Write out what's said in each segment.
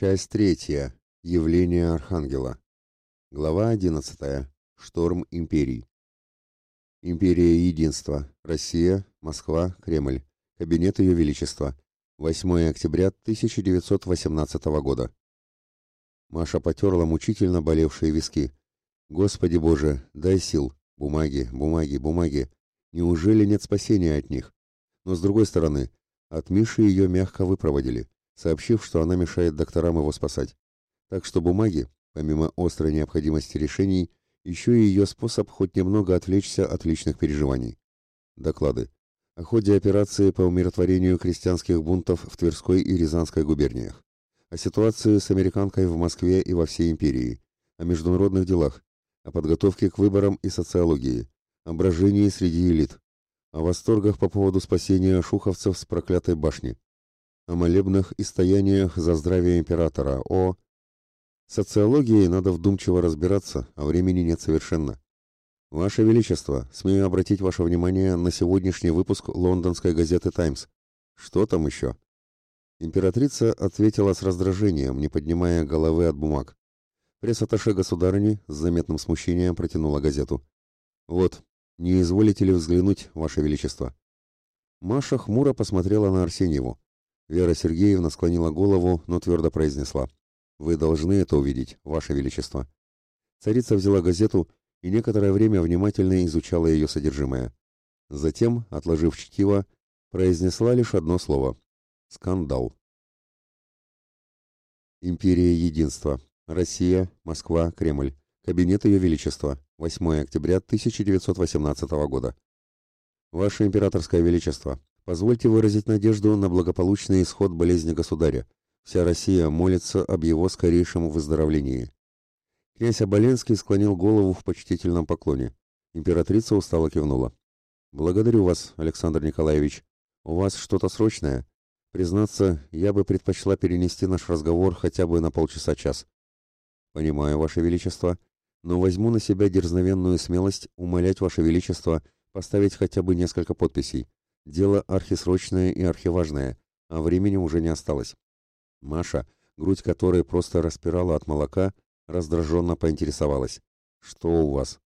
Часть третья. Явление Архангела. Глава одиннадцатая. Шторм империй. Империя Единства. Россия, Москва, Кремль. Кабинет Ее Величества. 8 октября 1918 года. Маша потерла мучительно болевшие виски. Господи Боже, дай сил. Бумаги, бумаги, бумаги. Неужели нет спасения от них? Но с другой стороны, от Миши ее мягко выпроводили, сообщив, что она мешает докторам его спасать. Так что бумаги, помимо острой необходимости решений, еще и ее способ хоть немного отвлечься от личных переживаний. Доклады. О ходе операции по умиротворению крестьянских бунтов в Тверской и Рязанской губерниях. О ситуации с американкой в Москве и во всей империи. О международных делах. О подготовке к выборам и социологии о брожении среди элит, о восторгах по поводу спасения шуховцев с проклятой башни, о молебных и стояниях за здравие императора, о... Социологии надо вдумчиво разбираться, а времени нет совершенно. Ваше Величество, смею обратить ваше внимание на сегодняшний выпуск лондонской газеты «Таймс». Что там еще? Императрица ответила с раздражением, не поднимая головы от бумаг. Пресс-атташе государыни с заметным смущением протянула газету. «Вот, «Не изволите ли взглянуть, Ваше Величество?» Маша хмуро посмотрела на Арсеньеву. Вера Сергеевна склонила голову, но твердо произнесла. «Вы должны это увидеть, Ваше Величество». Царица взяла газету и некоторое время внимательно изучала ее содержимое. Затем, отложив чтиво, произнесла лишь одно слово — «Скандал». Империя Единства. Россия, Москва, Кремль. Кабинет Ее Величества. 8 октября 1918 года. Ваше императорское величество, позвольте выразить надежду на благополучный исход болезни государя. Вся Россия молится об его скорейшем выздоровлении. Князь Оболенский склонил голову в почтительном поклоне. Императрица устало кивнула. Благодарю вас, Александр Николаевич. У вас что-то срочное? Признаться, я бы предпочла перенести наш разговор хотя бы на полчаса-час. Понимаю, ваше величество но возьму на себя дерзновенную смелость умолять Ваше Величество поставить хотя бы несколько подписей. Дело архисрочное и архиважное, а времени уже не осталось. Маша, грудь которой просто распирала от молока, раздраженно поинтересовалась. «Что у вас?»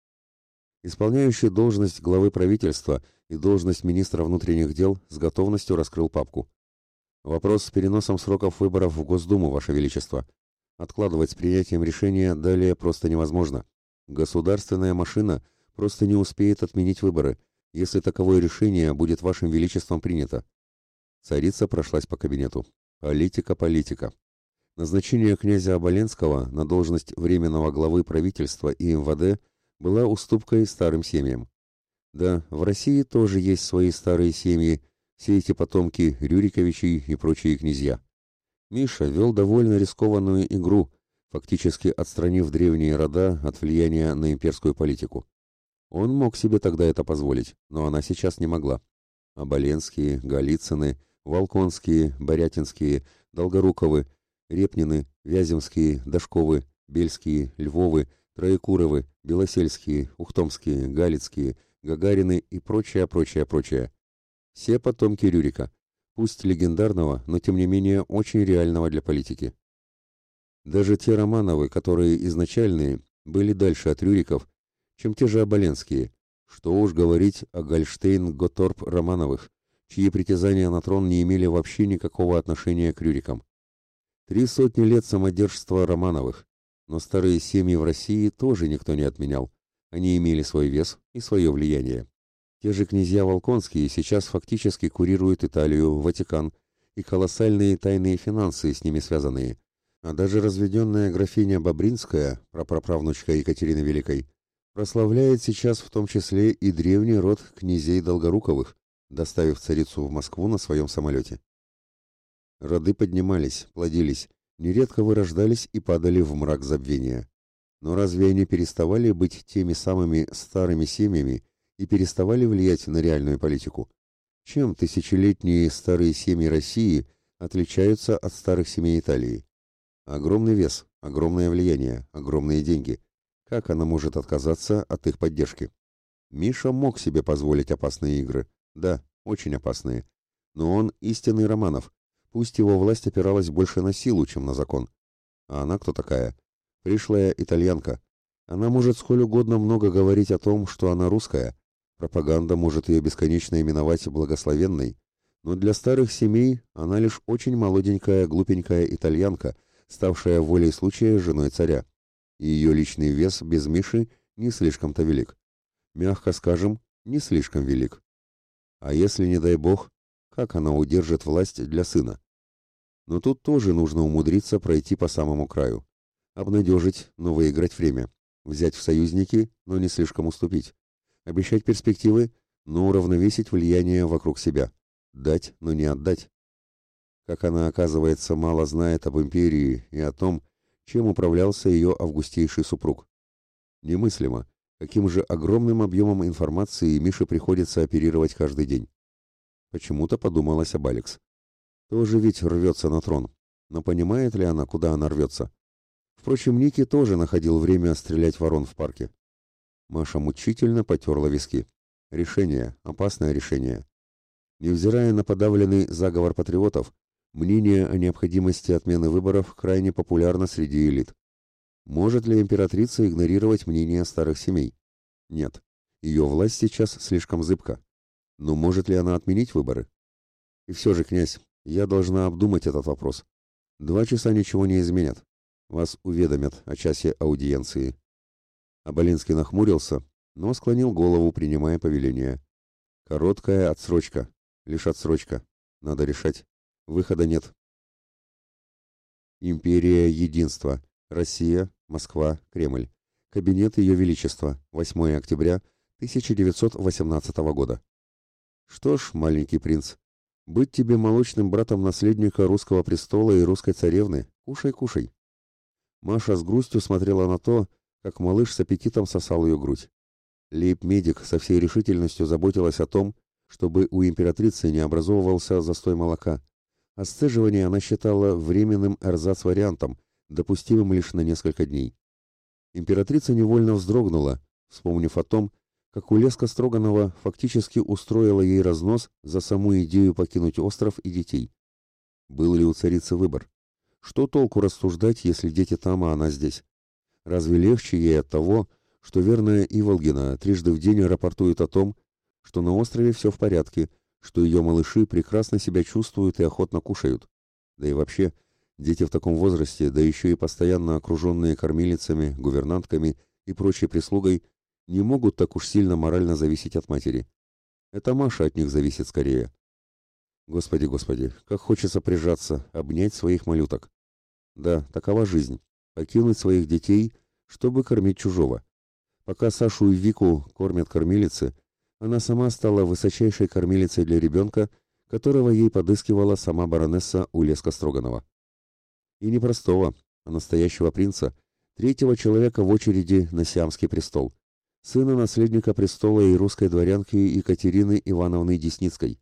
Исполняющий должность главы правительства и должность министра внутренних дел с готовностью раскрыл папку. «Вопрос с переносом сроков выборов в Госдуму, Ваше Величество. Откладывать с принятием решения далее просто невозможно. Государственная машина просто не успеет отменить выборы, если таковое решение будет вашим величеством принято. Царица прошлась по кабинету. Политика, политика. Назначение князя Оболенского на должность временного главы правительства и МВД была уступкой старым семьям. Да, в России тоже есть свои старые семьи, все эти потомки Рюриковичей и прочие князья. Миша вел довольно рискованную игру, фактически отстранив древние рода от влияния на имперскую политику. Он мог себе тогда это позволить, но она сейчас не могла. Оболенские, Голицыны, Волконские, Борятинские, Долгоруковы, Репнины, Вяземские, Дашковы, Бельские, Львовы, Троекуровы, Белосельские, Ухтомские, Галицкие, Гагарины и прочее, прочее, прочее. Все потомки Рюрика пусть легендарного, но тем не менее очень реального для политики. Даже те Романовы, которые изначальные, были дальше от Рюриков, чем те же Оболенские, что уж говорить о Гольштейн-Готорп Романовых, чьи притязания на трон не имели вообще никакого отношения к Рюрикам. Три сотни лет самодержства Романовых, но старые семьи в России тоже никто не отменял, они имели свой вес и свое влияние. Те же князья Волконские сейчас фактически курируют Италию, Ватикан и колоссальные тайные финансы с ними связанные. А даже разведенная графиня Бобринская, прапраправнучка Екатерины Великой, прославляет сейчас в том числе и древний род князей Долгоруковых, доставив царицу в Москву на своем самолете. Роды поднимались, плодились, нередко вырождались и падали в мрак забвения. Но разве они переставали быть теми самыми старыми семьями, и переставали влиять на реальную политику. Чем тысячелетние старые семьи России отличаются от старых семей Италии? Огромный вес, огромное влияние, огромные деньги. Как она может отказаться от их поддержки? Миша мог себе позволить опасные игры. Да, очень опасные. Но он истинный Романов. Пусть его власть опиралась больше на силу, чем на закон. А она кто такая? Пришлая итальянка. Она может сколь угодно много говорить о том, что она русская. Пропаганда может ее бесконечно именовать благословенной. Но для старых семей она лишь очень молоденькая, глупенькая итальянка, ставшая волей случая женой царя. И ее личный вес без Миши не слишком-то велик. Мягко скажем, не слишком велик. А если, не дай бог, как она удержит власть для сына? Но тут тоже нужно умудриться пройти по самому краю. Обнадежить, но выиграть время. Взять в союзники, но не слишком уступить. Обещать перспективы, но уравновесить влияние вокруг себя. Дать, но не отдать. Как она, оказывается, мало знает об империи и о том, чем управлялся ее августейший супруг. Немыслимо, каким же огромным объемом информации Мише приходится оперировать каждый день. Почему-то подумалась об Алекс. Тоже ведь рвется на трон. Но понимает ли она, куда она рвется? Впрочем, Ники тоже находил время стрелять ворон в парке. Маша мучительно потерла виски. Решение, опасное решение. Невзирая на подавленный заговор патриотов, мнение о необходимости отмены выборов крайне популярно среди элит. Может ли императрица игнорировать мнение старых семей? Нет. Ее власть сейчас слишком зыбка. Но может ли она отменить выборы? И все же, князь, я должна обдумать этот вопрос. Два часа ничего не изменят. Вас уведомят о часе аудиенции. Абалинский нахмурился, но склонил голову, принимая повеление. Короткая отсрочка, Лишь отсрочка. Надо решать. Выхода нет. Империя Единства. Россия, Москва, Кремль. Кабинет Ее Величества. 8 октября 1918 года. Что ж, маленький принц, быть тебе молочным братом наследника русского престола и русской царевны. Кушай, кушай. Маша с грустью смотрела на то, как малыш с аппетитом сосал ее грудь. Лейб-медик со всей решительностью заботилась о том, чтобы у императрицы не образовывался застой молока. А сцеживание она считала временным эрзац-вариантом, допустимым лишь на несколько дней. Императрица невольно вздрогнула, вспомнив о том, как у Леска Строганова фактически устроила ей разнос за саму идею покинуть остров и детей. Был ли у царицы выбор? Что толку рассуждать, если дети там, а она здесь? Разве легче ей от того, что верная Иволгина трижды в день рапортует о том, что на острове все в порядке, что ее малыши прекрасно себя чувствуют и охотно кушают. Да и вообще, дети в таком возрасте, да еще и постоянно окруженные кормилицами, гувернантками и прочей прислугой, не могут так уж сильно морально зависеть от матери. Это Маша от них зависит скорее. Господи, господи, как хочется прижаться, обнять своих малюток. Да, такова жизнь. Покинуть своих детей, чтобы кормить чужого. Пока Сашу и Вику кормят кормилицы, она сама стала высочайшей кормилицей для ребенка, которого ей подыскивала сама баронесса Улеска Строганова. И не простого, а настоящего принца, третьего человека в очереди на Сиамский престол, сына наследника престола и русской дворянки Екатерины Ивановны Десницкой.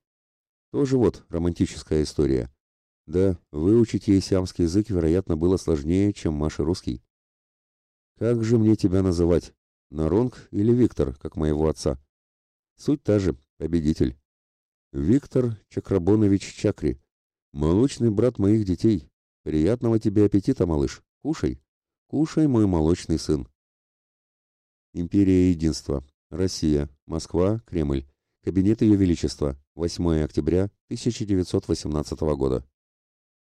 Тоже вот романтическая история. Да, выучить ей сиамский язык, вероятно, было сложнее, чем Маше русский. Как же мне тебя называть? Наронг или Виктор, как моего отца? Суть та же, победитель. Виктор Чакрабонович Чакри, молочный брат моих детей. Приятного тебе аппетита, малыш. Кушай. Кушай, мой молочный сын. Империя Единства. Россия. Москва. Кремль. Кабинет Ее Величества. 8 октября 1918 года.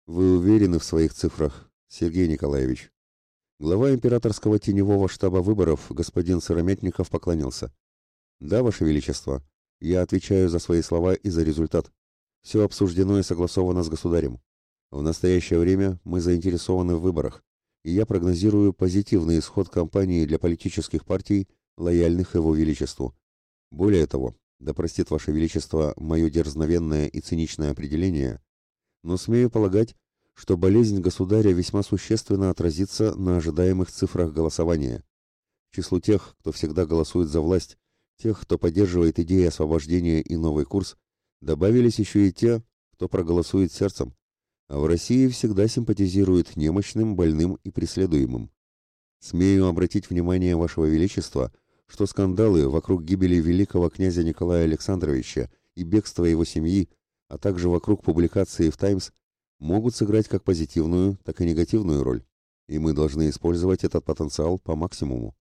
Вы уверены в своих цифрах, Сергей Николаевич? Глава императорского теневого штаба выборов господин Сыромятников поклонился. Да, Ваше Величество, я отвечаю за свои слова и за результат. Все обсуждено и согласовано с государем. В настоящее время мы заинтересованы в выборах, и я прогнозирую позитивный исход кампании для политических партий, лояльных Его Величеству. Более того, да простит Ваше Величество мое дерзновенное и циничное определение, но смею полагать, что болезнь государя весьма существенно отразится на ожидаемых цифрах голосования. Числу тех, кто всегда голосует за власть, тех, кто поддерживает идеи освобождения и новый курс, добавились еще и те, кто проголосует сердцем, а в России всегда симпатизирует немощным, больным и преследуемым. Смею обратить внимание Вашего Величества, что скандалы вокруг гибели великого князя Николая Александровича и бегства его семьи, а также вокруг публикации в «Таймс» могут сыграть как позитивную, так и негативную роль. и мы должны использовать этот потенциал по максимуму.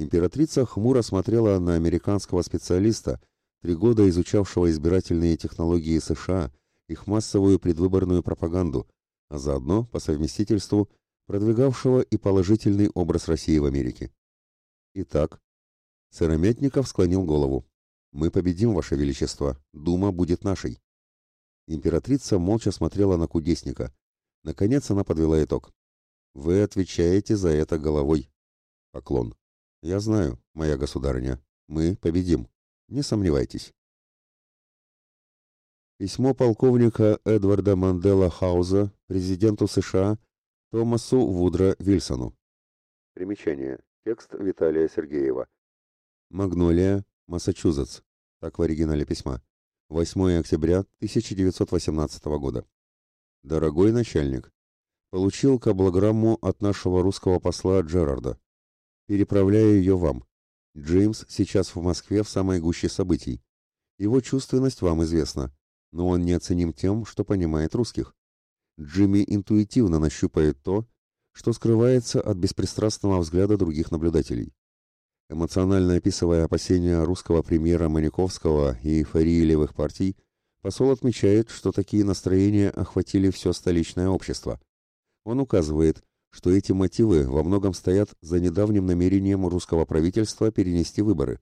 Императрица хмуро смотрела на американского специалиста, три года изучавшего избирательные технологии США, их массовую предвыборную пропаганду, а заодно, по совместительству, продвигавшего и положительный образ России в Америке. Итак, Сыромятников склонил голову. «Мы победим, Ваше Величество. Дума будет нашей». Императрица молча смотрела на кудесника. Наконец она подвела итог. «Вы отвечаете за это головой». Поклон. «Я знаю, моя государыня. Мы победим. Не сомневайтесь». Письмо полковника Эдварда Мандела Хауза президенту США Томасу Вудро Вильсону. Примечание. Текст Виталия Сергеева. Магнолия, Массачусетс. Так в оригинале письма. 8 октября 1918 года. Дорогой начальник, получил каблограмму от нашего русского посла Джерарда. Переправляю ее вам. Джеймс сейчас в Москве в самой гуще событий. Его чувственность вам известна но он неоценим тем, что понимает русских. Джимми интуитивно нащупает то, что скрывается от беспристрастного взгляда других наблюдателей. Эмоционально описывая опасения русского премьера Маниковского и эйфории левых партий, посол отмечает, что такие настроения охватили все столичное общество. Он указывает, что эти мотивы во многом стоят за недавним намерением русского правительства перенести выборы.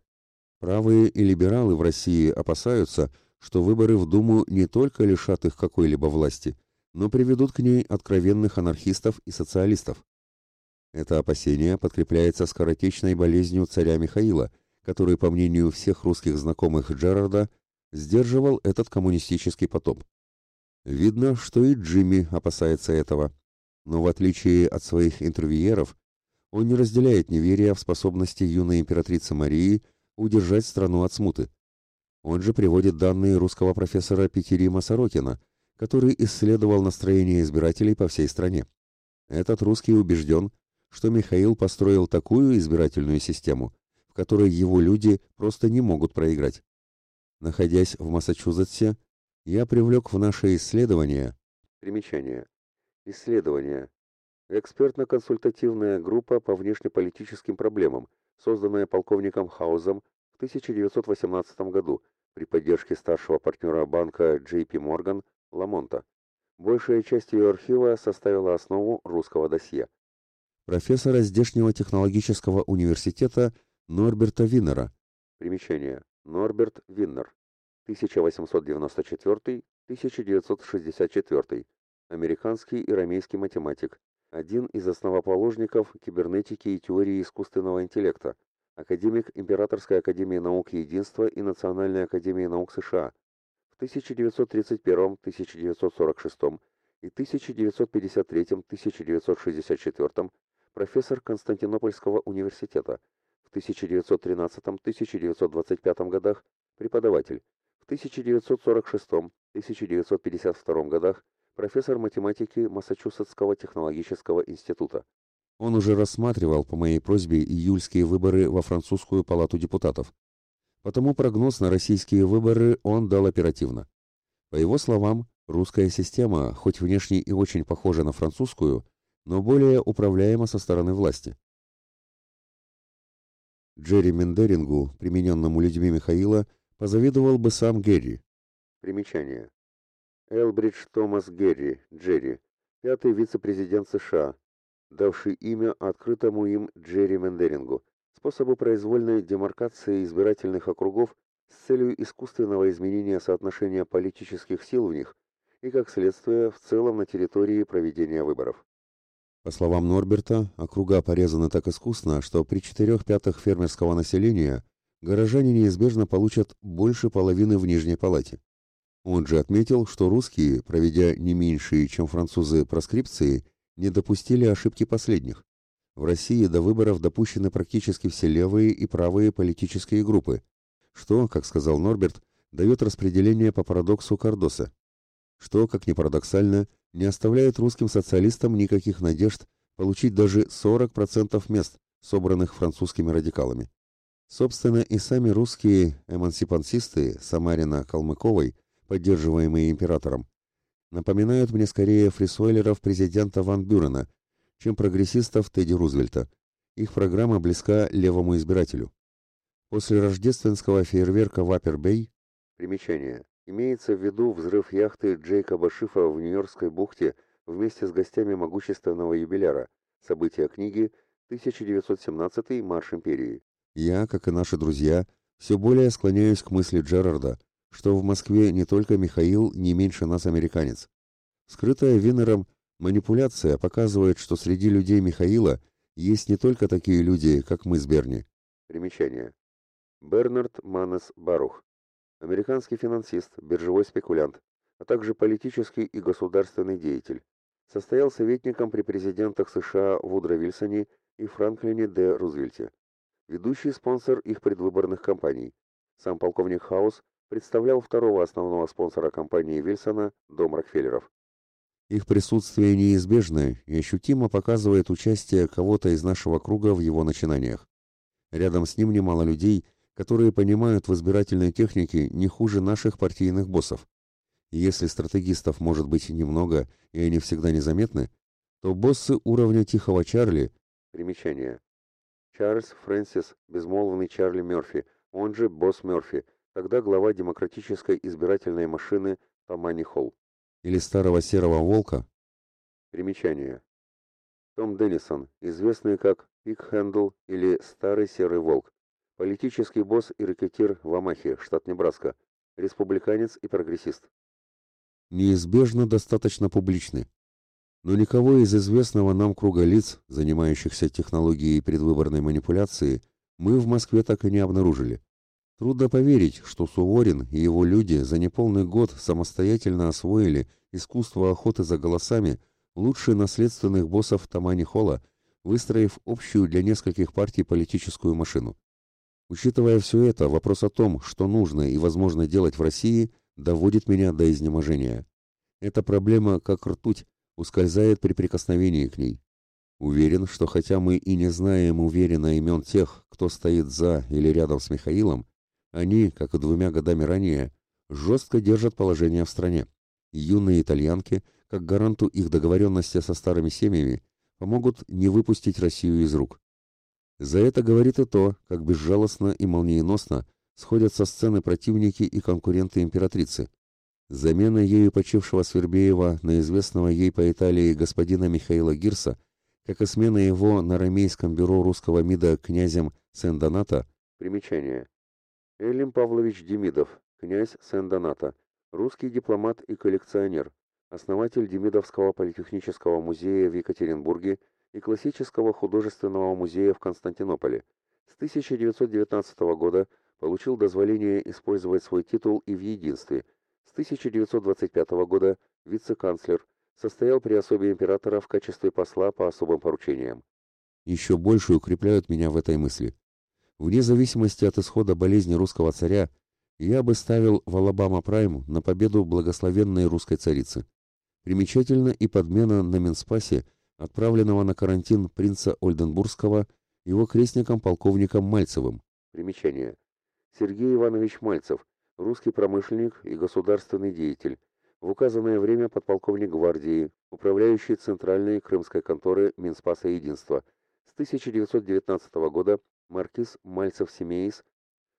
Правые и либералы в России опасаются, что выборы в Думу не только лишат их какой-либо власти, но приведут к ней откровенных анархистов и социалистов. Это опасение подкрепляется скоротечной болезнью царя Михаила, который, по мнению всех русских знакомых Джерарда, сдерживал этот коммунистический потоп. Видно, что и Джимми опасается этого, но в отличие от своих интервьюеров, он не разделяет неверия в способности юной императрицы Марии удержать страну от смуты. Он же приводит данные русского профессора Петерима Сорокина, который исследовал настроение избирателей по всей стране. Этот русский убежден, что Михаил построил такую избирательную систему, в которой его люди просто не могут проиграть. Находясь в Массачусетсе, я привлек в наше исследование... Примечание. Исследование. Экспертно-консультативная группа по внешнеполитическим проблемам, созданная полковником Хаузом в 1918 году при поддержке старшего партнера банка JP Morgan Ламонта. Большая часть ее архива составила основу русского досье. Профессора здешнего технологического университета Норберта Виннера. Примечание. Норберт Виннер. 1894-1964. Американский и рамейский математик. Один из основоположников кибернетики и теории искусственного интеллекта академик Императорской академии наук Единства и Национальной академии наук США в 1931, 1946 и 1953-1964, профессор Константинопольского университета, в 1913-1925 годах преподаватель, в 1946-1952 годах профессор математики Массачусетского технологического института. Он уже рассматривал по моей просьбе июльские выборы во французскую палату депутатов. Потому прогноз на российские выборы он дал оперативно. По его словам, русская система, хоть внешне и очень похожа на французскую, но более управляема со стороны власти. Джерри Мендерингу, примененному людьми Михаила, позавидовал бы сам Герри. Примечание. Элбридж Томас Герри, Джерри, пятый вице-президент США, давший имя открытому им Джерри Мендерингу, способу произвольной демаркации избирательных округов с целью искусственного изменения соотношения политических сил в них и, как следствие, в целом на территории проведения выборов. По словам Норберта, округа порезаны так искусно, что при четырех пятых фермерского населения горожане неизбежно получат больше половины в Нижней палате. Он же отметил, что русские, проведя не меньшие, чем французы, проскрипции, не допустили ошибки последних. В России до выборов допущены практически все левые и правые политические группы, что, как сказал Норберт, дает распределение по парадоксу Кардоса, что, как ни парадоксально, не оставляет русским социалистам никаких надежд получить даже 40% мест, собранных французскими радикалами. Собственно, и сами русские эмансипансисты Самарина Калмыковой, поддерживаемые императором, напоминают мне скорее фрисойлеров президента Ван Бюрена, чем прогрессистов Тедди Рузвельта. Их программа близка левому избирателю. После рождественского фейерверка в Аппер-Бэй примечание. Имеется в виду взрыв яхты Джейкоба Шифа в Нью-Йоркской бухте вместе с гостями могущественного юбиляра. События книги 1917 «Марш империи». Я, как и наши друзья, все более склоняюсь к мысли Джерарда, что в Москве не только Михаил, не меньше нас американец. Скрытая Винером манипуляция показывает, что среди людей Михаила есть не только такие люди, как мы с Берни. Примечание. Бернард Манес Барух. Американский финансист, биржевой спекулянт, а также политический и государственный деятель. Состоял советником при президентах США Вудро Вильсоне и Франклине Д. Рузвельте. Ведущий спонсор их предвыборных кампаний. Сам полковник Хаус представлял второго основного спонсора кампании Вильсона, Дом Рокфеллеров. Их присутствие неизбежно и ощутимо показывает участие кого-то из нашего круга в его начинаниях. Рядом с ним немало людей, которые понимают в избирательной технике не хуже наших партийных боссов. И если стратегистов может быть немного и они всегда незаметны, то боссы уровня Тихого Чарли, примечание, Чарльз Фрэнсис, безмолвный Чарли Мёрфи, он же босс Мёрфи, тогда глава демократической избирательной машины Тамани Холл. Или старого серого волка. Примечание. Том Деннисон, известный как Пик Хэндл или Старый Серый Волк, политический босс и ракетир в Амахе, штат Небраска, республиканец и прогрессист. Неизбежно достаточно публичны. Но никого из известного нам круга лиц, занимающихся технологией предвыборной манипуляции, мы в Москве так и не обнаружили. Трудно поверить, что Суворин и его люди за неполный год самостоятельно освоили искусство охоты за голосами лучше наследственных боссов Тамани Холла, выстроив общую для нескольких партий политическую машину. Учитывая все это, вопрос о том, что нужно и возможно делать в России, доводит меня до изнеможения. Эта проблема, как ртуть, ускользает при прикосновении к ней. Уверен, что хотя мы и не знаем уверенно имен тех, кто стоит за или рядом с Михаилом, они, как и двумя годами ранее, жестко держат положение в стране. Юные итальянки, как гаранту их договоренности со старыми семьями, помогут не выпустить Россию из рук. За это говорит и то, как безжалостно и молниеносно сходят со сцены противники и конкуренты императрицы, Замена ею почившего Свербеева на известного ей по Италии господина Михаила Гирса, как и смена его на ромейском бюро русского МИДа князем Сен-Доната, примечание. Элим Павлович Демидов, князь Сен-Доната, русский дипломат и коллекционер, основатель Демидовского политехнического музея в Екатеринбурге и классического художественного музея в Константинополе. С 1919 года получил дозволение использовать свой титул и в единстве – с 1925 года вице-канцлер, состоял при особе императора в качестве посла по особым поручениям. Еще больше укрепляют меня в этой мысли. Вне зависимости от исхода болезни русского царя, я бы ставил в Алабама Прайм на победу благословенной русской царицы. Примечательно и подмена на Менспасе, отправленного на карантин принца Ольденбургского, его крестником полковником Мальцевым. Примечание. Сергей Иванович Мальцев, русский промышленник и государственный деятель, в указанное время подполковник гвардии, управляющий центральной крымской конторы Минспаса Единства, с 1919 года маркиз Мальцев-Семеис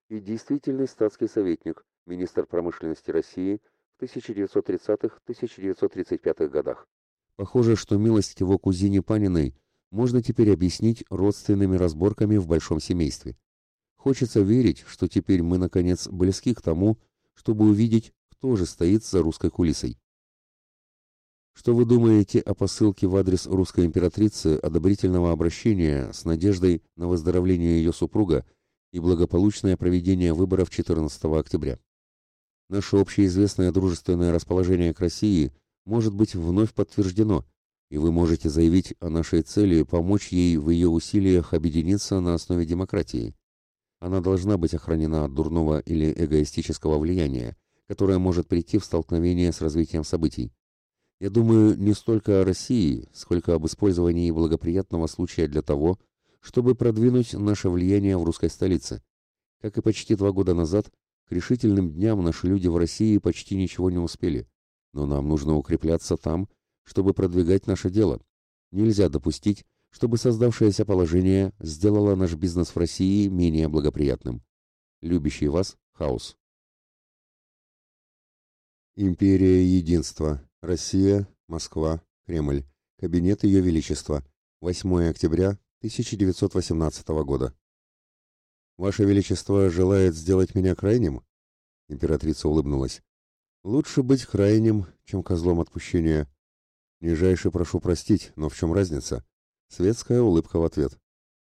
и действительный статский советник, министр промышленности России в 1930-1935 годах. Похоже, что милость его кузине Паниной можно теперь объяснить родственными разборками в большом семействе. Хочется верить, что теперь мы, наконец, близки к тому, чтобы увидеть, кто же стоит за русской кулисой. Что вы думаете о посылке в адрес русской императрицы одобрительного обращения с надеждой на выздоровление ее супруга и благополучное проведение выборов 14 октября? Наше общеизвестное дружественное расположение к России может быть вновь подтверждено, и вы можете заявить о нашей цели помочь ей в ее усилиях объединиться на основе демократии. Она должна быть охранена от дурного или эгоистического влияния, которое может прийти в столкновение с развитием событий. Я думаю не столько о России, сколько об использовании благоприятного случая для того, чтобы продвинуть наше влияние в русской столице. Как и почти два года назад, к решительным дням наши люди в России почти ничего не успели, но нам нужно укрепляться там, чтобы продвигать наше дело. Нельзя допустить, чтобы создавшееся положение сделало наш бизнес в России менее благоприятным. Любящий вас Хаус. Империя Единства. Россия, Москва, Кремль. Кабинет Ее Величества. 8 октября 1918 года. Ваше Величество желает сделать меня крайним? Императрица улыбнулась. Лучше быть крайним, чем козлом отпущения. Нижайше прошу простить, но в чем разница? Светская улыбка в ответ.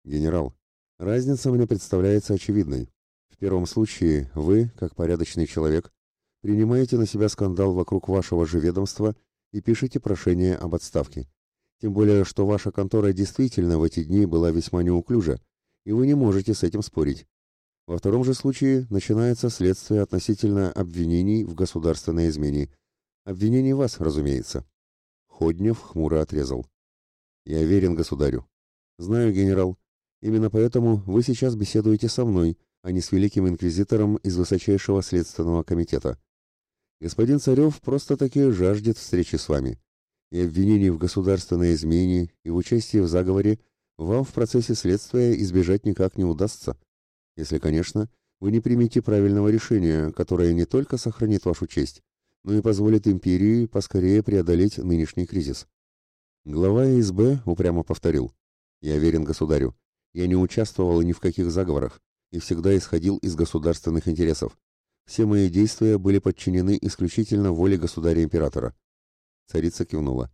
Генерал, разница мне представляется очевидной. В первом случае вы, как порядочный человек, принимаете на себя скандал вокруг вашего же ведомства и пишете прошение об отставке. Тем более, что ваша контора действительно в эти дни была весьма неуклюжа, и вы не можете с этим спорить. Во втором же случае начинается следствие относительно обвинений в государственной измене. Обвинений вас, разумеется. Ходнев хмуро отрезал. Я верен государю. Знаю, генерал. Именно поэтому вы сейчас беседуете со мной, а не с великим инквизитором из высочайшего следственного комитета. Господин Царев просто-таки жаждет встречи с вами. И обвинений в государственной измене и в участии в заговоре вам в процессе следствия избежать никак не удастся. Если, конечно, вы не примете правильного решения, которое не только сохранит вашу честь, но и позволит империи поскорее преодолеть нынешний кризис. Глава ИСБ упрямо повторил. «Я верен государю. Я не участвовал ни в каких заговорах и всегда исходил из государственных интересов. Все мои действия были подчинены исключительно воле государя-императора. Царица кивнула.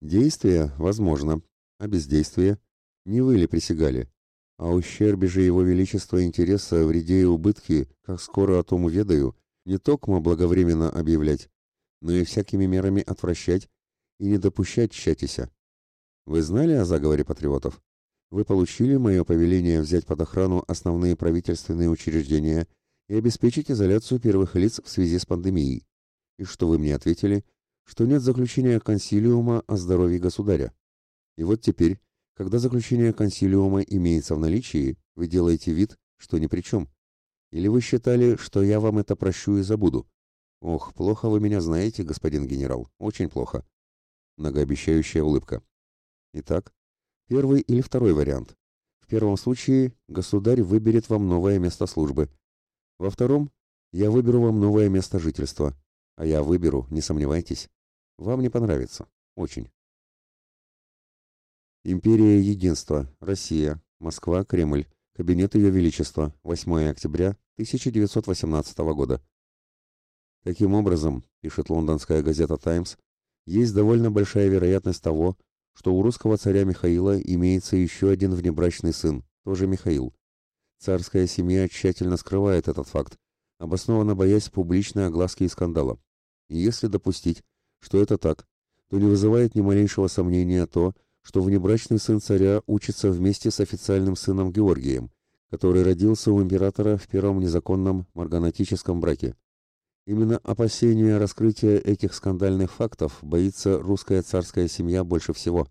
Действия, возможно, а бездействие не вы ли присягали? А ущербе же его величества интереса, вреде и убытки, как скоро о том уведаю, не токмо благовременно объявлять, но и всякими мерами отвращать и не допущать тщатися. Вы знали о заговоре патриотов? Вы получили мое повеление взять под охрану основные правительственные учреждения и обеспечить изоляцию первых лиц в связи с пандемией. И что вы мне ответили? Что нет заключения консилиума о здоровье государя. И вот теперь, когда заключение консилиума имеется в наличии, вы делаете вид, что ни при чем. Или вы считали, что я вам это прощу и забуду? Ох, плохо вы меня знаете, господин генерал, очень плохо. Многообещающая улыбка. Итак, первый или второй вариант. В первом случае государь выберет вам новое место службы, во втором, я выберу вам новое место жительства. А я выберу, не сомневайтесь. Вам не понравится. Очень. Империя Единства. Россия. Москва. Кремль. Кабинет Ее Величества. 8 октября 1918 года. Таким образом, пишет лондонская газета «Таймс», есть довольно большая вероятность того, что у русского царя Михаила имеется еще один внебрачный сын, тоже Михаил. Царская семья тщательно скрывает этот факт, обоснованно боясь публичной огласки и скандала. И если допустить, что это так, то не вызывает ни малейшего сомнения то, что внебрачный сын царя учится вместе с официальным сыном Георгием, который родился у императора в первом незаконном марганатическом браке. Именно опасения раскрытия этих скандальных фактов боится русская царская семья больше всего.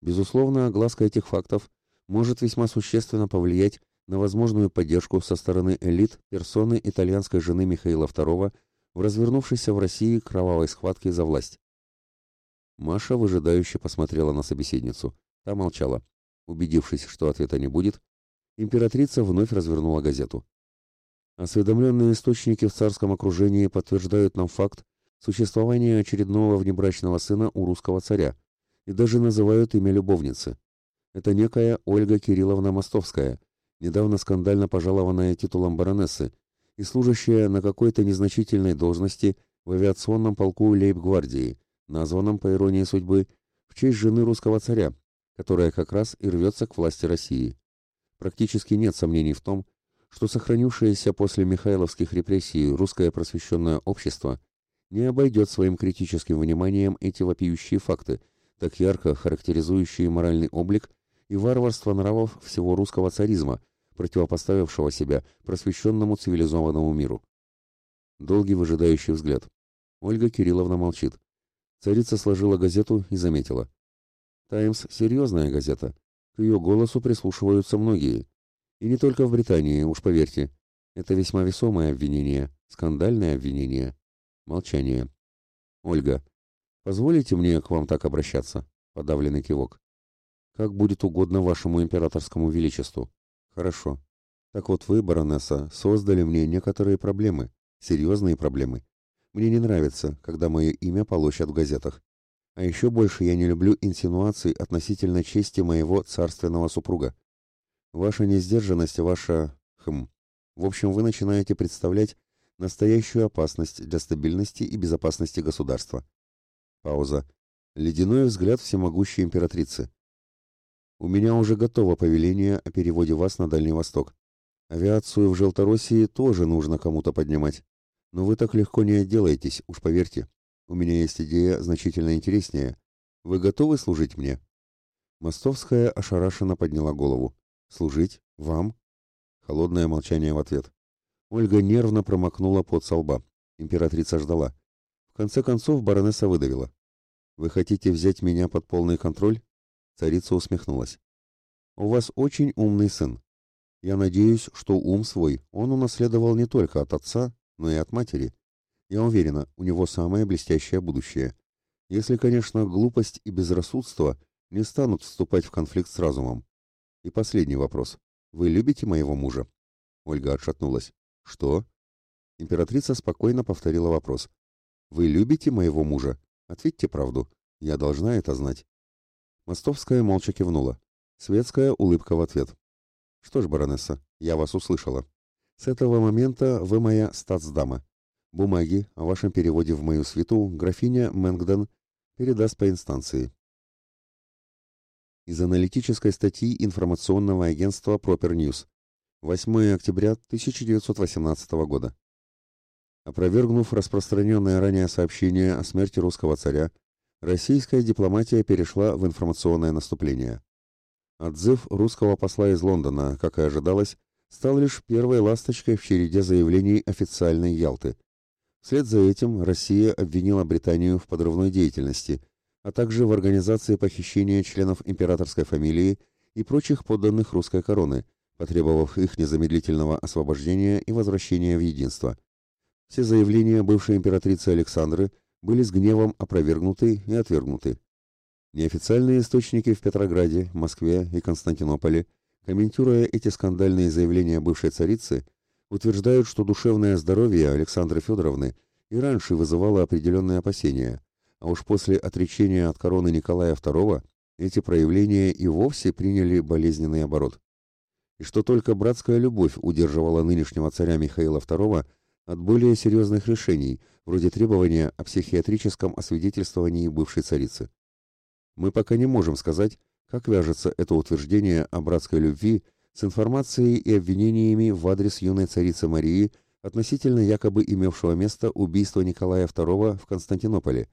Безусловно, огласка этих фактов может весьма существенно повлиять на возможную поддержку со стороны элит персоны итальянской жены Михаила II в развернувшейся в России кровавой схватке за власть. Маша выжидающе посмотрела на собеседницу. Та молчала. Убедившись, что ответа не будет, императрица вновь развернула газету. Осведомленные источники в царском окружении подтверждают нам факт существования очередного внебрачного сына у русского царя и даже называют имя любовницы. Это некая Ольга Кирилловна Мостовская, недавно скандально пожалованная титулом баронессы и служащая на какой-то незначительной должности в авиационном полку лейб-гвардии, названном, по иронии судьбы, в честь жены русского царя, которая как раз и рвется к власти России. Практически нет сомнений в том, что сохранившееся после Михайловских репрессий русское просвещенное общество не обойдет своим критическим вниманием эти вопиющие факты, так ярко характеризующие моральный облик и варварство нравов всего русского царизма, противопоставившего себя просвещенному цивилизованному миру. Долгий выжидающий взгляд. Ольга Кирилловна молчит. Царица сложила газету и заметила. «Таймс» — серьезная газета. К ее голосу прислушиваются многие. И не только в Британии, уж поверьте. Это весьма весомое обвинение, скандальное обвинение. Молчание. «Ольга, позволите мне к вам так обращаться?» Подавленный кивок. Как будет угодно вашему императорскому величеству. Хорошо. Так вот вы, баронесса, создали мне некоторые проблемы, серьезные проблемы. Мне не нравится, когда мое имя полощат в газетах. А еще больше я не люблю инсинуаций относительно чести моего царственного супруга. Ваша несдержанность, ваша... Хм. В общем, вы начинаете представлять настоящую опасность для стабильности и безопасности государства. Пауза. Ледяной взгляд всемогущей императрицы. У меня уже готово повеление о переводе вас на Дальний Восток. Авиацию в Желтороссии тоже нужно кому-то поднимать. Но вы так легко не отделаетесь, уж поверьте. У меня есть идея значительно интереснее. Вы готовы служить мне?» Мостовская ошарашенно подняла голову. «Служить? Вам?» Холодное молчание в ответ. Ольга нервно промокнула под со лба. Императрица ждала. В конце концов баронесса выдавила. «Вы хотите взять меня под полный контроль?» Царица усмехнулась. «У вас очень умный сын. Я надеюсь, что ум свой он унаследовал не только от отца, но и от матери. Я уверена, у него самое блестящее будущее. Если, конечно, глупость и безрассудство не станут вступать в конфликт с разумом. И последний вопрос. Вы любите моего мужа? Ольга отшатнулась. Что? Императрица спокойно повторила вопрос. Вы любите моего мужа? Ответьте правду. Я должна это знать. Мостовская молча кивнула. Светская улыбка в ответ. Что ж, баронесса, я вас услышала. С этого момента вы моя статсдама. Бумаги о вашем переводе в мою свиту графиня Мэнгдон передаст по инстанции. Из аналитической статьи информационного агентства Proper News. 8 октября 1918 года. Опровергнув распространенное ранее сообщение о смерти русского царя, российская дипломатия перешла в информационное наступление. Отзыв русского посла из Лондона, как и ожидалось, стал лишь первой ласточкой в череде заявлений официальной Ялты. Вслед за этим Россия обвинила Британию в подрывной деятельности, а также в организации похищения членов императорской фамилии и прочих подданных русской короны, потребовав их незамедлительного освобождения и возвращения в единство. Все заявления бывшей императрицы Александры были с гневом опровергнуты и отвергнуты. Неофициальные источники в Петрограде, Москве и Константинополе, комментируя эти скандальные заявления бывшей царицы, утверждают, что душевное здоровье Александры Федоровны и раньше вызывало определенные опасения, а уж после отречения от короны Николая II эти проявления и вовсе приняли болезненный оборот. И что только братская любовь удерживала нынешнего царя Михаила II от более серьезных решений, вроде требования о психиатрическом освидетельствовании бывшей царицы. Мы пока не можем сказать, как вяжется это утверждение о братской любви с информацией и обвинениями в адрес юной царицы Марии относительно якобы имевшего место убийства Николая II в Константинополе.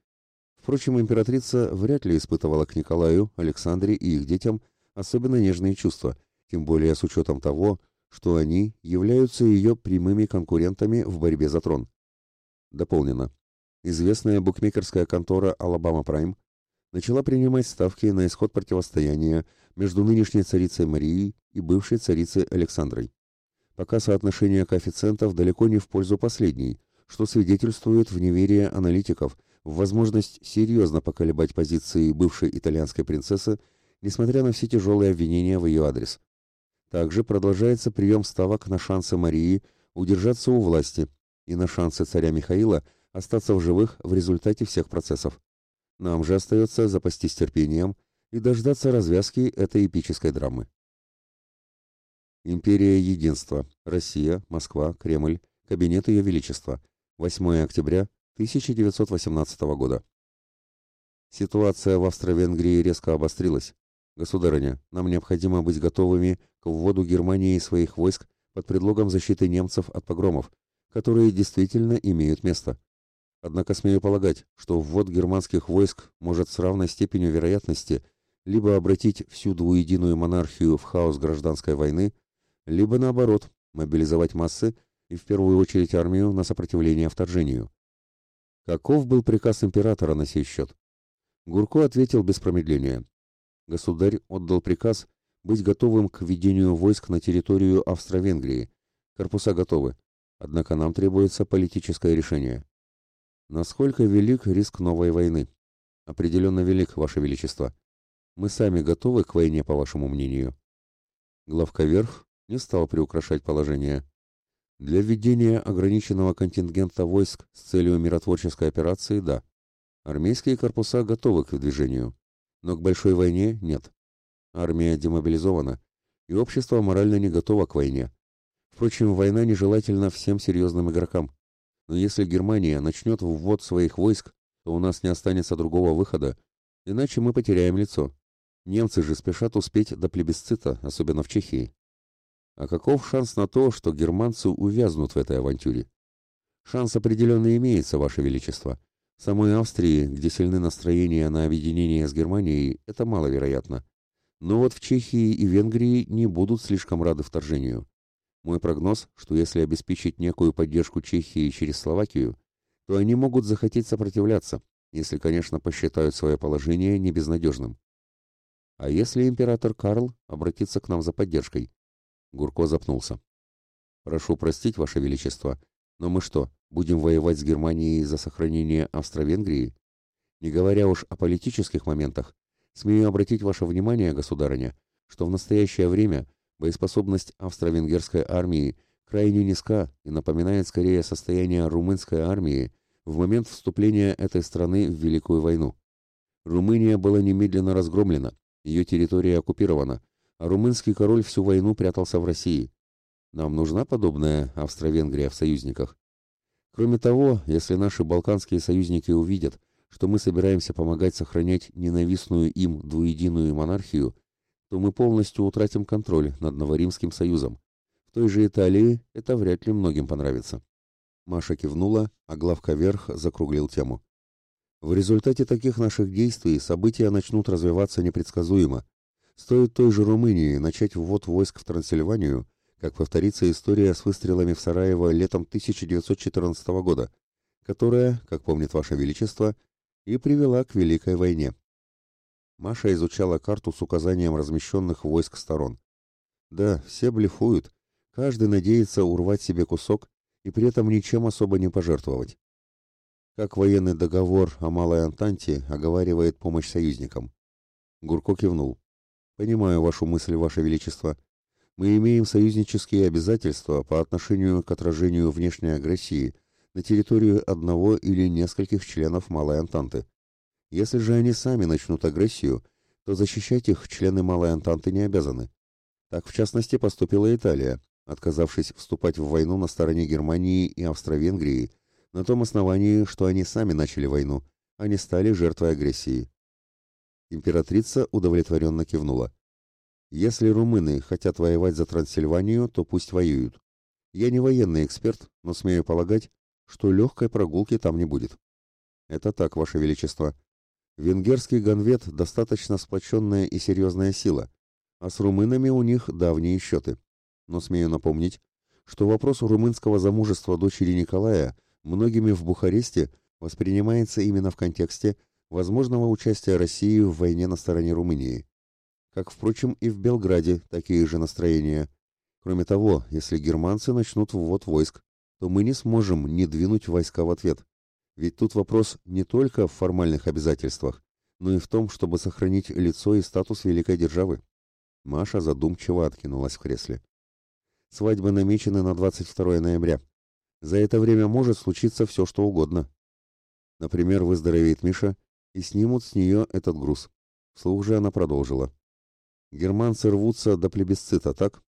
Впрочем, императрица вряд ли испытывала к Николаю, Александре и их детям особенно нежные чувства, тем более с учетом того, что они являются ее прямыми конкурентами в борьбе за трон. Дополнено. Известная букмекерская контора «Алабама Прайм» начала принимать ставки на исход противостояния между нынешней царицей Марией и бывшей царицей Александрой. Пока соотношение коэффициентов далеко не в пользу последней, что свидетельствует в неверие аналитиков в возможность серьезно поколебать позиции бывшей итальянской принцессы, несмотря на все тяжелые обвинения в ее адрес. Также продолжается прием ставок на шансы Марии удержаться у власти и на шансы царя Михаила остаться в живых в результате всех процессов. Нам же остается запастись терпением и дождаться развязки этой эпической драмы. Империя Единства. Россия, Москва, Кремль. Кабинет Ее Величества. 8 октября 1918 года. Ситуация в Австро-Венгрии резко обострилась. Государыня, нам необходимо быть готовыми к вводу Германии своих войск под предлогом защиты немцев от погромов, которые действительно имеют место. Однако смею полагать, что ввод германских войск может с равной степенью вероятности либо обратить всю двуединую монархию в хаос гражданской войны, либо наоборот, мобилизовать массы и в первую очередь армию на сопротивление вторжению. Каков был приказ императора на сей счет? Гурко ответил без промедления. Государь отдал приказ быть готовым к введению войск на территорию Австро-Венгрии. Корпуса готовы. Однако нам требуется политическое решение. Насколько велик риск новой войны? Определенно велик, Ваше Величество. Мы сами готовы к войне, по вашему мнению?» Главковерх не стал приукрашать положение. Для введения ограниченного контингента войск с целью миротворческой операции – да. Армейские корпуса готовы к движению, но к большой войне – нет. Армия демобилизована, и общество морально не готово к войне. Впрочем, война нежелательна всем серьезным игрокам. Но если Германия начнет ввод своих войск, то у нас не останется другого выхода, иначе мы потеряем лицо. Немцы же спешат успеть до плебисцита, особенно в Чехии. А каков шанс на то, что германцы увязнут в этой авантюре? Шанс определенно имеется, Ваше Величество. Самой Австрии, где сильны настроения на объединение с Германией, это маловероятно. Но вот в Чехии и Венгрии не будут слишком рады вторжению. Мой прогноз, что если обеспечить некую поддержку Чехии через Словакию, то они могут захотеть сопротивляться, если, конечно, посчитают свое положение небезнадежным. А если император Карл обратится к нам за поддержкой? Гурко запнулся. «Прошу простить, Ваше Величество, но мы что, будем воевать с Германией за сохранение Австро-Венгрии? Не говоря уж о политических моментах, смею обратить ваше внимание, государыня, что в настоящее время боеспособность австро-венгерской армии крайне низка и напоминает скорее состояние румынской армии в момент вступления этой страны в Великую войну. Румыния была немедленно разгромлена, ее территория оккупирована, а румынский король всю войну прятался в России. Нам нужна подобная Австро-Венгрия в союзниках. Кроме того, если наши балканские союзники увидят, что мы собираемся помогать сохранять ненавистную им двуединую монархию, то мы полностью утратим контроль над Новоримским союзом. В той же Италии это вряд ли многим понравится. Маша кивнула, а главка верх закруглил тему. В результате таких наших действий события начнут развиваться непредсказуемо, Стоит той же Румынии начать ввод войск в Трансильванию, как повторится история с выстрелами в Сараево летом 1914 года, которая, как помнит Ваше Величество, и привела к Великой войне. Маша изучала карту с указанием размещенных войск сторон. Да, все блефуют, каждый надеется урвать себе кусок и при этом ничем особо не пожертвовать. Как военный договор о Малой Антанте оговаривает помощь союзникам. Гурко кивнул. Понимаю вашу мысль, ваше величество. Мы имеем союзнические обязательства по отношению к отражению внешней агрессии на территорию одного или нескольких членов Малой Антанты. Если же они сами начнут агрессию, то защищать их члены Малой Антанты не обязаны. Так, в частности, поступила Италия, отказавшись вступать в войну на стороне Германии и Австро-Венгрии, на том основании, что они сами начали войну, а не стали жертвой агрессии. Императрица удовлетворенно кивнула. Если румыны хотят воевать за Трансильванию, то пусть воюют. Я не военный эксперт, но смею полагать, что легкой прогулки там не будет. Это так, Ваше Величество. Венгерский ганвет достаточно сплоченная и серьезная сила, а с румынами у них давние счеты. Но смею напомнить, что вопрос румынского замужества дочери Николая многими в Бухаресте воспринимается именно в контексте возможного участия России в войне на стороне Румынии. Как, впрочем, и в Белграде такие же настроения. Кроме того, если германцы начнут ввод войск, то мы не сможем не двинуть войска в ответ. Ведь тут вопрос не только в формальных обязательствах, но и в том, чтобы сохранить лицо и статус великой державы. Маша задумчиво откинулась в кресле. Свадьбы намечены на 22 ноября. За это время может случиться все, что угодно. Например, выздоровеет Миша, и снимут с нее этот груз. Вслух же она продолжила. Германцы рвутся до плебисцита, так?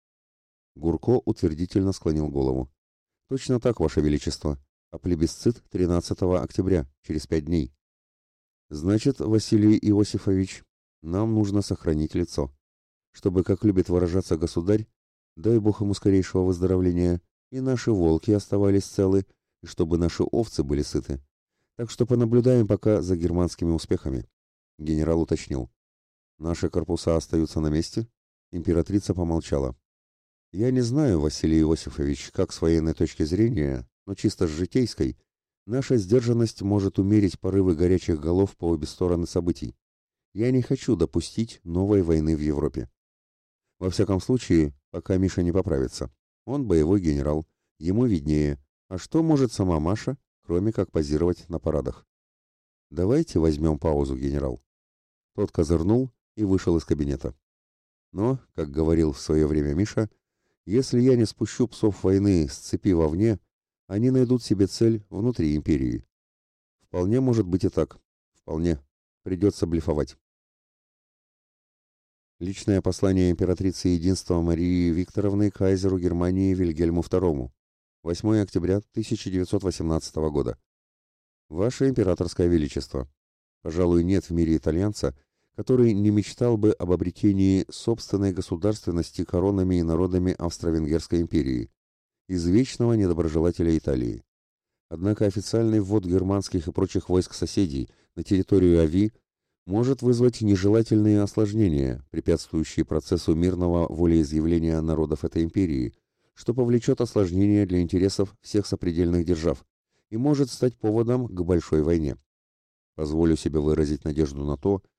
Гурко утвердительно склонил голову. Точно так, Ваше Величество. А плебисцит 13 октября, через пять дней. Значит, Василий Иосифович, нам нужно сохранить лицо. Чтобы, как любит выражаться государь, дай Бог ему скорейшего выздоровления, и наши волки оставались целы, и чтобы наши овцы были сыты. Так что понаблюдаем пока за германскими успехами. Генерал уточнил. Наши корпуса остаются на месте? Императрица помолчала. Я не знаю, Василий Иосифович, как с военной точки зрения, но чисто с житейской, наша сдержанность может умерить порывы горячих голов по обе стороны событий. Я не хочу допустить новой войны в Европе. Во всяком случае, пока Миша не поправится. Он боевой генерал, ему виднее. А что может сама Маша, кроме как позировать на парадах. «Давайте возьмем паузу, генерал». Тот козырнул, и вышел из кабинета. Но, как говорил в свое время Миша, если я не спущу псов войны с цепи вовне, они найдут себе цель внутри империи. Вполне может быть и так. Вполне. Придется блефовать. Личное послание императрицы Единства Марии Викторовны кайзеру Германии Вильгельму II. 8 октября 1918 года. Ваше императорское величество, пожалуй, нет в мире итальянца, который не мечтал бы об обретении собственной государственности коронами и народами Австро-Венгерской империи, извечного недоброжелателя Италии. Однако официальный ввод германских и прочих войск соседей на территорию Ави может вызвать нежелательные осложнения, препятствующие процессу мирного волеизъявления народов этой империи, что повлечет осложнения для интересов всех сопредельных держав и может стать поводом к большой войне. Позволю себе выразить надежду на то, что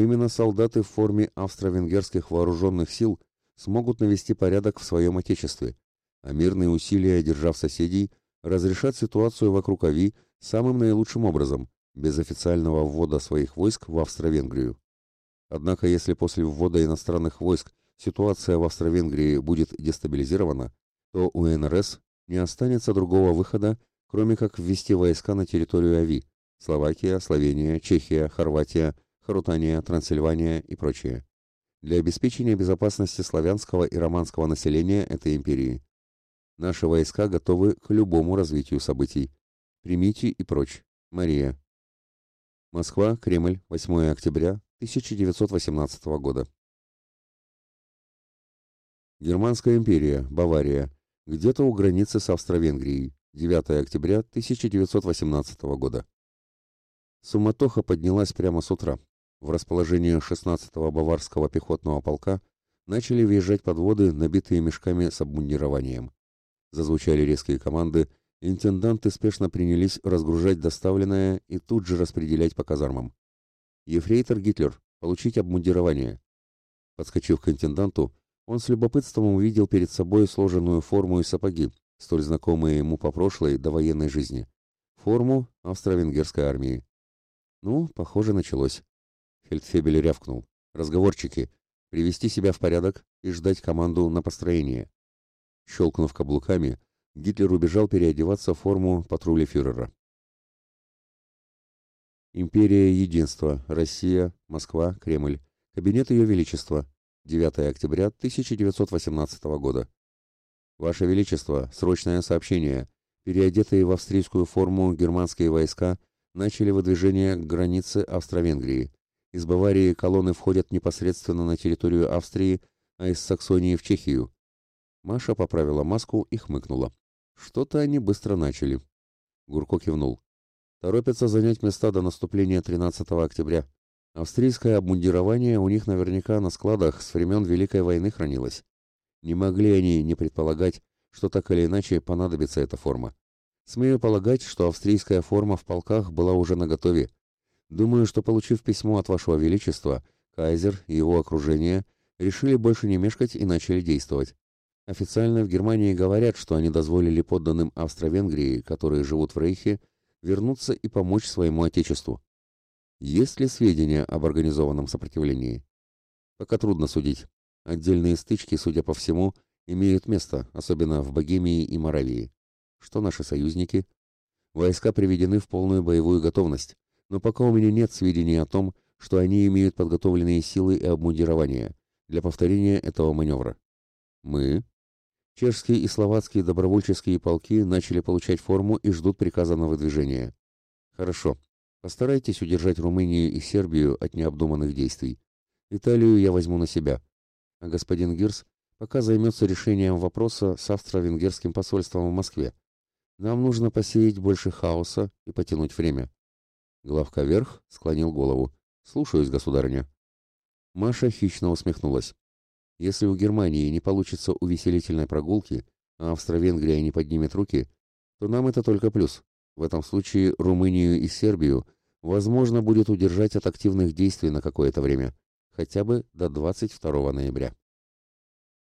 именно солдаты в форме австро-венгерских вооруженных сил смогут навести порядок в своем отечестве, а мирные усилия держав соседей разрешат ситуацию вокруг Ави самым наилучшим образом, без официального ввода своих войск в Австро-Венгрию. Однако, если после ввода иностранных войск ситуация в Австро-Венгрии будет дестабилизирована, то у НРС не останется другого выхода, кроме как ввести войска на территорию Ави – Словакия, Словения, Чехия, Хорватия – Харутания, Трансильвания и прочее, для обеспечения безопасности славянского и романского населения этой империи. Наши войска готовы к любому развитию событий. Примите и прочь. Мария. Москва, Кремль, 8 октября 1918 года. Германская империя, Бавария, где-то у границы с Австро-Венгрией, 9 октября 1918 года. Суматоха поднялась прямо с утра, в расположении 16-го Баварского пехотного полка начали въезжать подводы, набитые мешками с обмундированием. Зазвучали резкие команды, интенданты спешно принялись разгружать доставленное и тут же распределять по казармам. «Ефрейтор Гитлер, получить обмундирование». Подскочив к интенданту, он с любопытством увидел перед собой сложенную форму и сапоги, столь знакомые ему по прошлой довоенной жизни. Форму австро-венгерской армии. Ну, похоже, началось. Фельдфебель рявкнул. «Разговорчики! Привести себя в порядок и ждать команду на построение!» Щелкнув каблуками, Гитлер убежал переодеваться в форму патруля фюрера. Империя Единства. Россия. Москва. Кремль. Кабинет Ее Величества. 9 октября 1918 года. Ваше Величество, срочное сообщение. Переодетые в австрийскую форму германские войска начали выдвижение к границе Австро-Венгрии. Из Баварии колонны входят непосредственно на территорию Австрии, а из Саксонии в Чехию. Маша поправила маску и хмыкнула. Что-то они быстро начали. Гурко кивнул. Торопятся занять места до наступления 13 октября. Австрийское обмундирование у них наверняка на складах с времен Великой войны хранилось. Не могли они не предполагать, что так или иначе понадобится эта форма. Смею полагать, что австрийская форма в полках была уже наготове, Думаю, что, получив письмо от вашего величества, кайзер и его окружение решили больше не мешкать и начали действовать. Официально в Германии говорят, что они дозволили подданным Австро-Венгрии, которые живут в Рейхе, вернуться и помочь своему отечеству. Есть ли сведения об организованном сопротивлении? Пока трудно судить. Отдельные стычки, судя по всему, имеют место, особенно в Богемии и Моравии. Что наши союзники? Войска приведены в полную боевую готовность но пока у меня нет сведений о том, что они имеют подготовленные силы и обмундирование для повторения этого маневра. Мы, чешские и словацкие добровольческие полки, начали получать форму и ждут приказа на выдвижение. Хорошо. Постарайтесь удержать Румынию и Сербию от необдуманных действий. Италию я возьму на себя. А господин Гирс пока займется решением вопроса с австро-венгерским посольством в Москве. Нам нужно посеять больше хаоса и потянуть время. Главка вверх склонил голову. «Слушаюсь, государыня». Маша хищно усмехнулась. «Если у Германии не получится увеселительной прогулки, а Австро-Венгрия не поднимет руки, то нам это только плюс. В этом случае Румынию и Сербию возможно будет удержать от активных действий на какое-то время, хотя бы до 22 ноября.